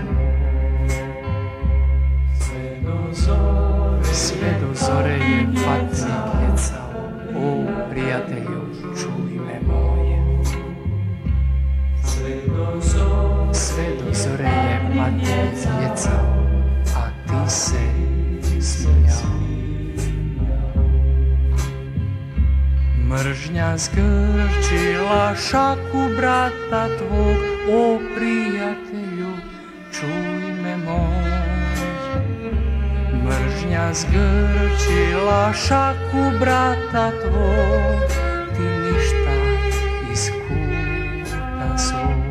Sve do zore Sve do zore je patnik jecao O prijatelju čuj me moje. Sve do zore Sve do zore je patnik jecao A ti se smijao Mržnja zgrčila šaku brata tvog, o prijatelju, čuj me moj. Mržnja zgrčila šaku brata tvog, ti ništa iz kuta svog.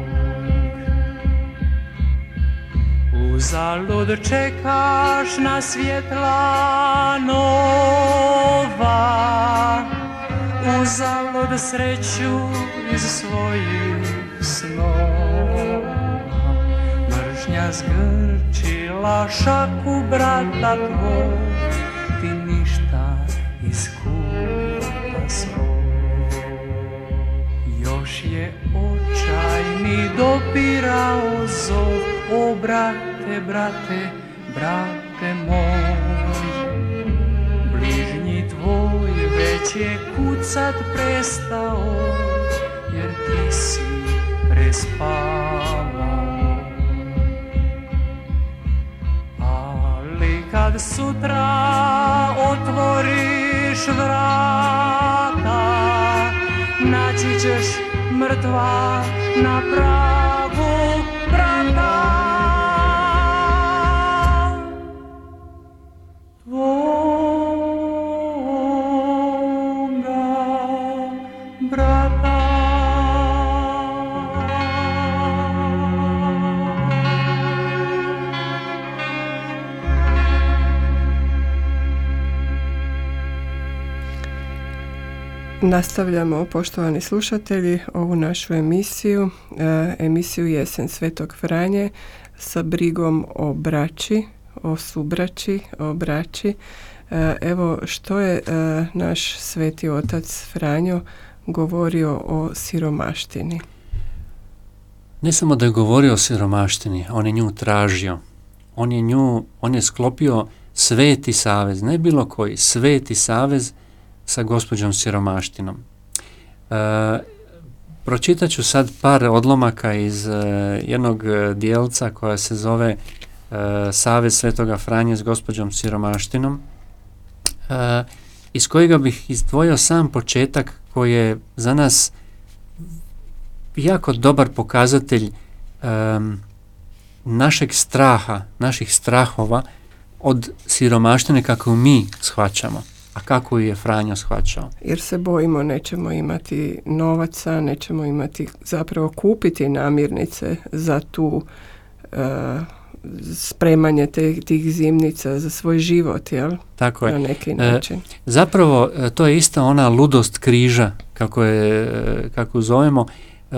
Uzalud čekaš na svjetla nova, uzalud sreću iz svojih snova. Mržnja zgrčila šaku brata tvoj, ti ništa iz kuta. Još je očajni dopirao zov, o brate, brate, brate moj. Je kucat prestao, jer ti si prespavao. Ali kad sutra otvoriš vrata, naći ćeš mrtva na pragu Nastavljamo, poštovani slušatelji, ovu našu emisiju, e, emisiju Jesen Svetog Franje sa brigom o braći, o subraći, o braći. E, evo što je e, naš sveti otac Franjo govorio o siromaštini. Ne samo da je govorio o siromaštini, on je nju tražio. On je nju, on je sklopio sveti savez, ne bilo koji, sveti savez sa gospođom siromaštinom. E, pročitat ću sad par odlomaka iz e, jednog e, dijelca koja se zove e, Savez Svetoga Franje s gospođom siromaštinom, e, iz kojega bih izdvojio sam početak koji je za nas jako dobar pokazatelj em, našeg straha, naših strahova od siromaštine kako mi shvaćamo, a kako je Franjo shvaćao. Jer se bojimo nećemo imati novaca, nećemo imati zapravo kupiti namirnice za tu e, spremanje te, tih zimnica za svoj život, jel? Tako je. Na neki E, način. Zapravo, e, to je ista ona ludost križa, kako je, e, kako zovemo, e,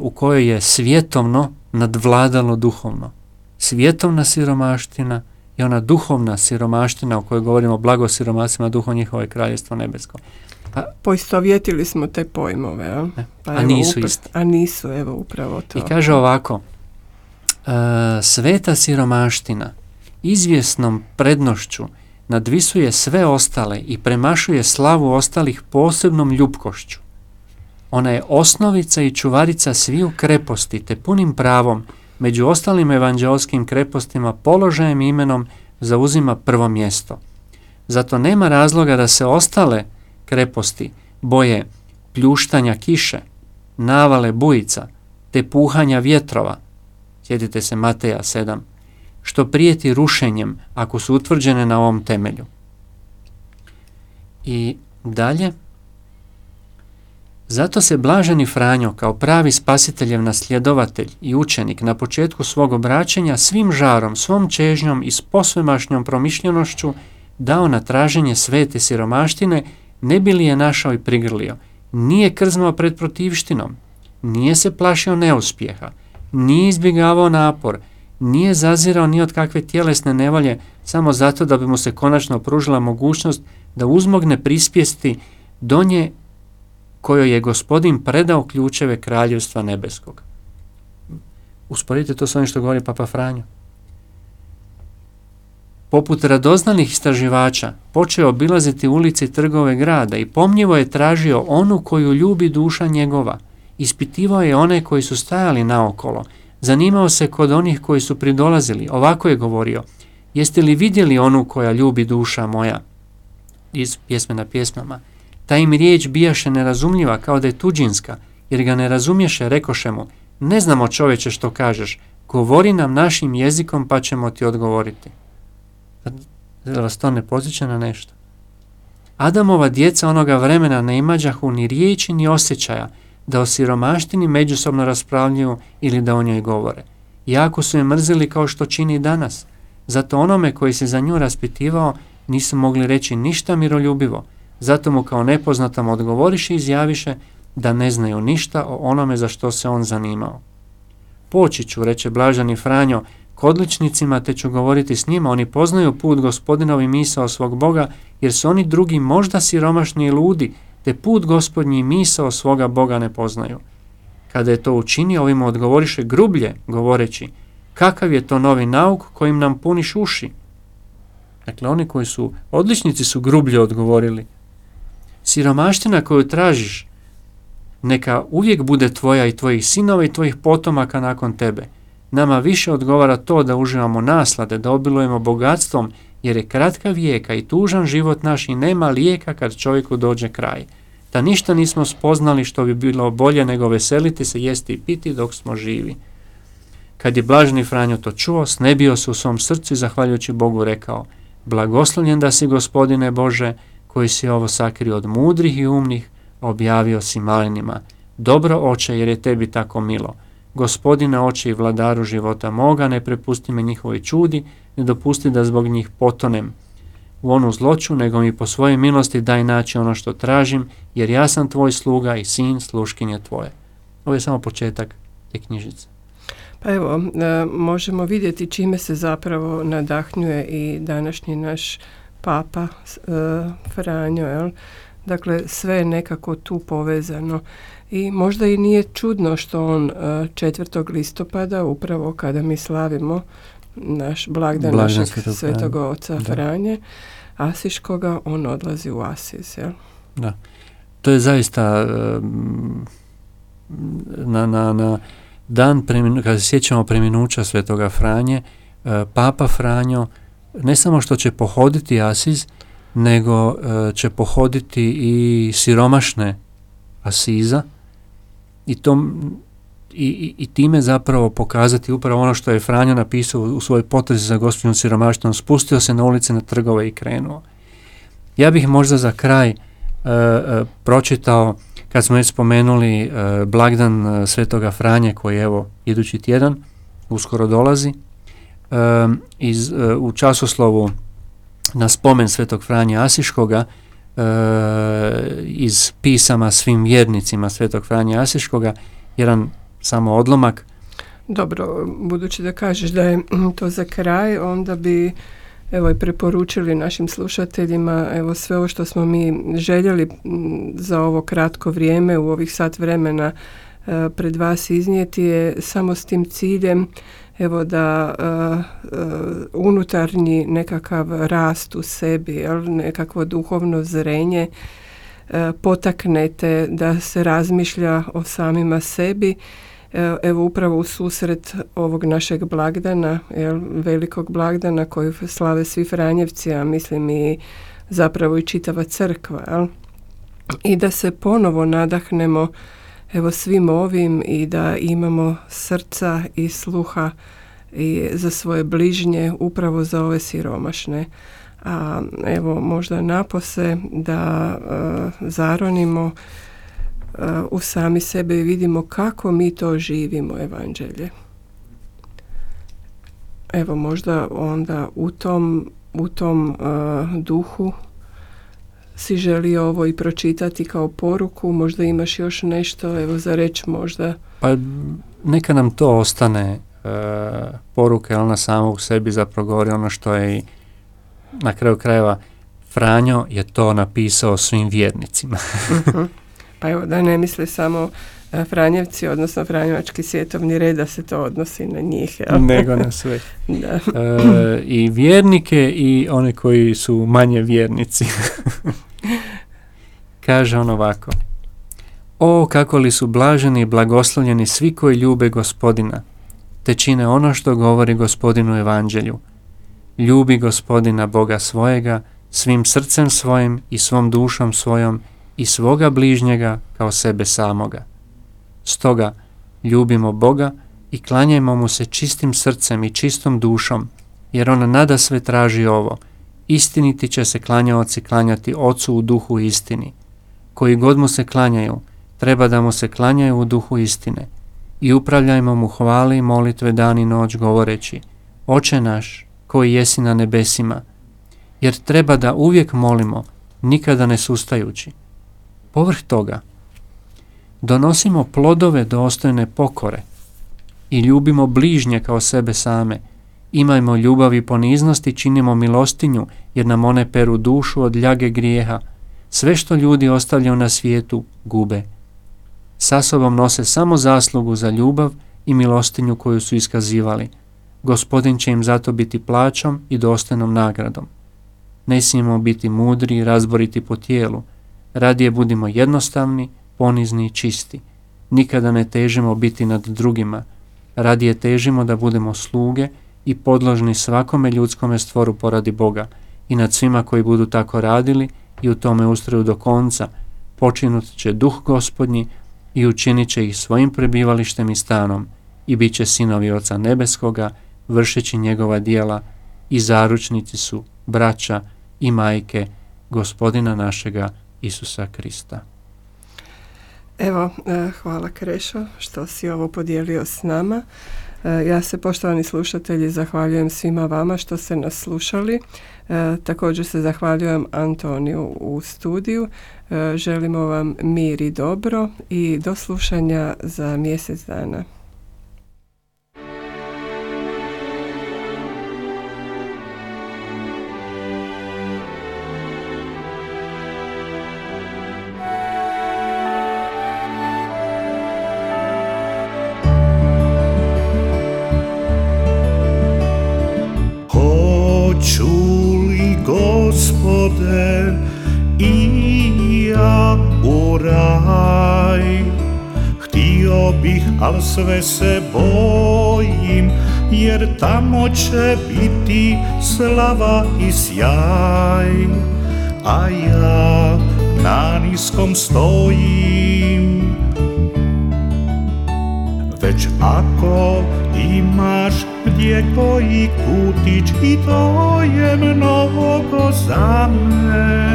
u kojoj je svjetovno nadvladalo duhovno. Svjetovna siromaština i ona duhovna siromaština o kojoj govorimo blago siromasima duho njihovo je kraljestvo nebesko. Poistovjetili smo te pojmove, jel? Pa a evo, nisu upra- isti. A nisu, evo, upravo to. I kaže ovako, e, sveta siromaština izvjesnom prednošću nadvisuje sve ostale i premašuje slavu ostalih posebnom ljubkošću. Ona je osnovica i čuvarica sviju kreposti, te punim pravom među ostalim evanđelskim krepostima položajem imenom zauzima prvo mjesto. Zato nema razloga da se ostale kreposti boje pljuštanja kiše, navale bujica, te puhanja vjetrova, sjetite se Mateja 7, što prijeti rušenjem ako su utvrđene na ovom temelju. I dalje, zato se blaženi Franjo kao pravi spasiteljev nasljedovatelj i učenik na početku svog obraćanja svim žarom, svom čežnjom i s posvemašnjom promišljenošću dao na traženje svete siromaštine ne bi li je našao i prigrlio, nije krznuo pred protivštinom, nije se plašio neuspjeha, nije izbjegavao napor, nije zazirao ni od kakve tjelesne nevolje samo zato da bi mu se konačno pružila mogućnost da uzmogne prispjesti do nje kojoj je gospodin predao ključeve kraljevstva nebeskog. Usporedite to s onim što govori Papa Franjo. Poput radoznalih istraživača počeo obilaziti ulici i trgove grada i pomnjivo je tražio onu koju ljubi duša njegova. Ispitivao je one koji su stajali naokolo. Zanimao se kod onih koji su pridolazili. Ovako je govorio. Jeste li vidjeli onu koja ljubi duša moja? Iz pjesme na pjesmama. Ta im riječ bijaše nerazumljiva kao da je tuđinska, jer ga ne razumješe, rekoše mu, ne znamo čovječe što kažeš, govori nam našim jezikom pa ćemo ti odgovoriti. Da vas to ne podsjeća na nešto? Adamova djeca onoga vremena ne imađahu ni riječi ni osjećaja da o siromaštini međusobno raspravljaju ili da o njoj govore. Jako su je mrzili kao što čini danas. Zato onome koji se za nju raspitivao nisu mogli reći ništa miroljubivo. Zato mu kao nepoznatom odgovoriše i izjaviše da ne znaju ništa o onome za što se on zanimao. Poći ću, reče Blažani Franjo, kodličnicima te ću govoriti s njima, oni poznaju put gospodinovi misao svog Boga, jer su oni drugi možda siromašni i ludi, te put gospodnji misao svoga Boga ne poznaju. Kada je to učinio, ovima odgovoriše grublje, govoreći, kakav je to novi nauk kojim nam puniš uši? Dakle, oni koji su odličnici su grublje odgovorili. Siromaština koju tražiš, neka uvijek bude tvoja i tvojih sinova i tvojih potomaka nakon tebe. Nama više odgovara to da uživamo naslade, da obilujemo bogatstvom, jer je kratka vijeka i tužan život naš i nema lijeka kad čovjeku dođe kraj. Da ništa nismo spoznali što bi bilo bolje nego veseliti se, jesti i piti dok smo živi. Kad je blažni Franjo to čuo, snebio se u svom srcu i zahvaljujući Bogu rekao, blagoslovljen da si gospodine Bože, koji si ovo sakrio od mudrih i umnih, objavio si malinima. Dobro oče, jer je tebi tako milo. Gospodine oče i vladaru života moga, ne prepusti me njihovoj čudi, ne dopusti da zbog njih potonem u onu zloću, nego mi po svojoj milosti daj naći ono što tražim, jer ja sam tvoj sluga i sin sluškinje tvoje. Ovo je samo početak te knjižice. Pa evo, e, možemo vidjeti čime se zapravo nadahnjuje i današnji naš papa e, Franjo, jel? Dakle, sve je nekako tu povezano. I možda i nije čudno što on 4. E, listopada, upravo kada mi slavimo naš blagdan našeg svetog oca Franje, Asiškoga, on odlazi u Asis. Jel? Da. To je zaista na, na, na dan kada se sjećamo preminuća svetoga Franje, e, Papa Franjo ne samo što će pohoditi Asiz, nego e, će pohoditi i siromašne Asiza i, tom, i, i, time zapravo pokazati upravo ono što je Franjo napisao u svojoj potrezi za gospodinom siromaštvom, spustio se na ulice, na trgove i krenuo. Ja bih možda za kraj e, e, pročitao, kad smo već spomenuli blagdan Svetoga Franje koji evo idući tjedan uskoro dolazi, iz, u časoslovu na spomen Svetog Franja Asiškoga e, iz pisama svim vjernicima Svetog Franja Asiškoga, jedan samo odlomak. Dobro, budući da kažeš da je to za kraj, onda bi evo i preporučili našim slušateljima evo sve ovo što smo mi željeli za ovo kratko vrijeme u ovih sat vremena e, pred vas iznijeti je samo s tim ciljem evo da uh, unutarnji nekakav rast u sebi, jel, nekakvo duhovno zrenje uh, potaknete da se razmišlja o samima sebi. Evo upravo u susret ovog našeg blagdana, jel, velikog blagdana koju slave svi Franjevci, a mislim i zapravo i čitava crkva. Jel? I da se ponovo nadahnemo evo svim ovim i da imamo srca i sluha i za svoje bližnje upravo za ove siromašne. A evo možda napose da uh, zaronimo uh, u sami sebe i vidimo kako mi to živimo evanđelje. Evo možda onda u tom u tom duhu si želio ovo i pročitati kao poruku, možda imaš još nešto, evo za reći možda. Pa neka nam to ostane e, poruke, ali na samog sebi zapravo govori ono što je i na kraju krajeva Franjo je to napisao svim vjernicima. Mhm. Pa evo da ne misle samo e, Franjevci, odnosno Franjevački svjetovni red, da se to odnosi na njih. Jel? Nego na sve. da. E, I vjernike i one koji su manje vjernici. Kaže on ovako. O, kako li su blaženi i blagoslovljeni svi koji ljube gospodina, te čine ono što govori gospodinu evanđelju. Ljubi gospodina Boga svojega, svim srcem svojim i svom dušom svojom i svoga bližnjega kao sebe samoga. Stoga ljubimo Boga i klanjajmo mu se čistim srcem i čistom dušom, jer on nada sve traži ovo. Istiniti će se klanjaoci klanjati Ocu u duhu istini. Koji god mu se klanjaju, treba da mu se klanjaju u duhu istine. I upravljajmo mu hvali i molitve dan i noć govoreći, Oče naš, koji jesi na nebesima, jer treba da uvijek molimo, nikada ne sustajući. Povrh toga, donosimo plodove dostojne pokore i ljubimo bližnje kao sebe same, imajmo ljubav i poniznost i činimo milostinju, jer nam one peru dušu od ljage grijeha, sve što ljudi ostavljaju na svijetu gube. Sa sobom nose samo zaslugu za ljubav i milostinju koju su iskazivali. Gospodin će im zato biti plaćom i dostojnom nagradom. Ne smijemo biti mudri i razboriti po tijelu. Radije budimo jednostavni, ponizni i čisti. Nikada ne težimo biti nad drugima. Radije težimo da budemo sluge i podložni svakome ljudskome stvoru poradi Boga i nad svima koji budu tako radili i u tome ustroju do konca, počinut će duh gospodnji i učinit će ih svojim prebivalištem i stanom i bit će sinovi Oca Nebeskoga, vršeći njegova dijela i zaručnici su braća i majke gospodina našega Isusa Krista. Evo, e, hvala Krešo što si ovo podijelio s nama. E, Ja se, poštovani slušatelji, zahvaljujem svima vama što ste nas slušali. E, Također se zahvaljujem Antoniju u studiju. E, Želimo vam mir i dobro i do slušanja za mjesec dana. Bih, al sve se bojim Jer tamo će biti slava i sjaj. A ja na niskom stojim. Već ako imaš gdje koji kutić i to je mnogo za me.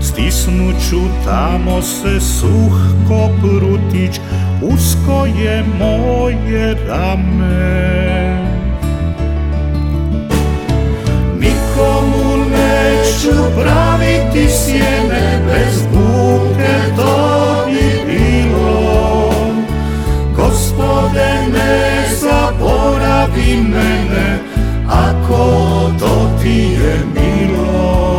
Stisnuću tamo se suh ko prutić, usko je moje rame. Nikomu neću praviti sjene, bez buke to bi bilo. Gospode ne zaboravi mene Ako to ti je milo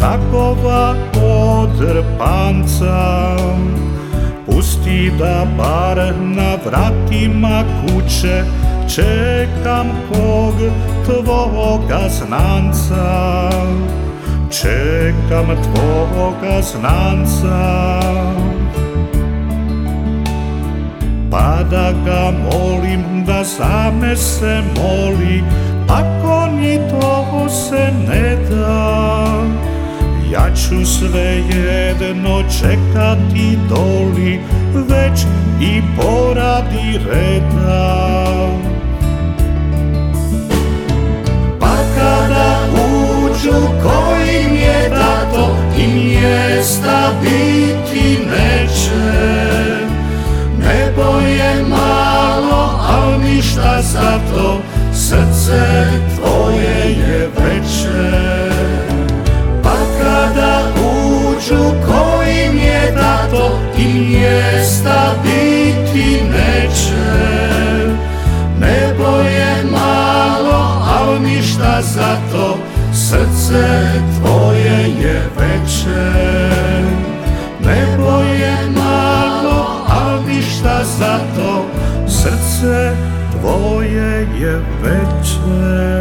takova odrpanca Pusti da bar na vratima kuće čekam kog tvoga znanca. Čekam tvoga znanca. Pa da ga molim da za me se moli, ako ni to se ne da, Ja ću sve jedno čekati doli Već i poradi reda. Pa kada uđu kojim je dato I mjesta biti neće. Nebo je malo, al ništa zato Srce tvoje je veće. Pa kada uđu kojim je dato I mjesta biti neće. Nebo je malo, al ništa zato Srce tvoje je veće. Nebo je malo, al ništa zato Srce tvoje je veće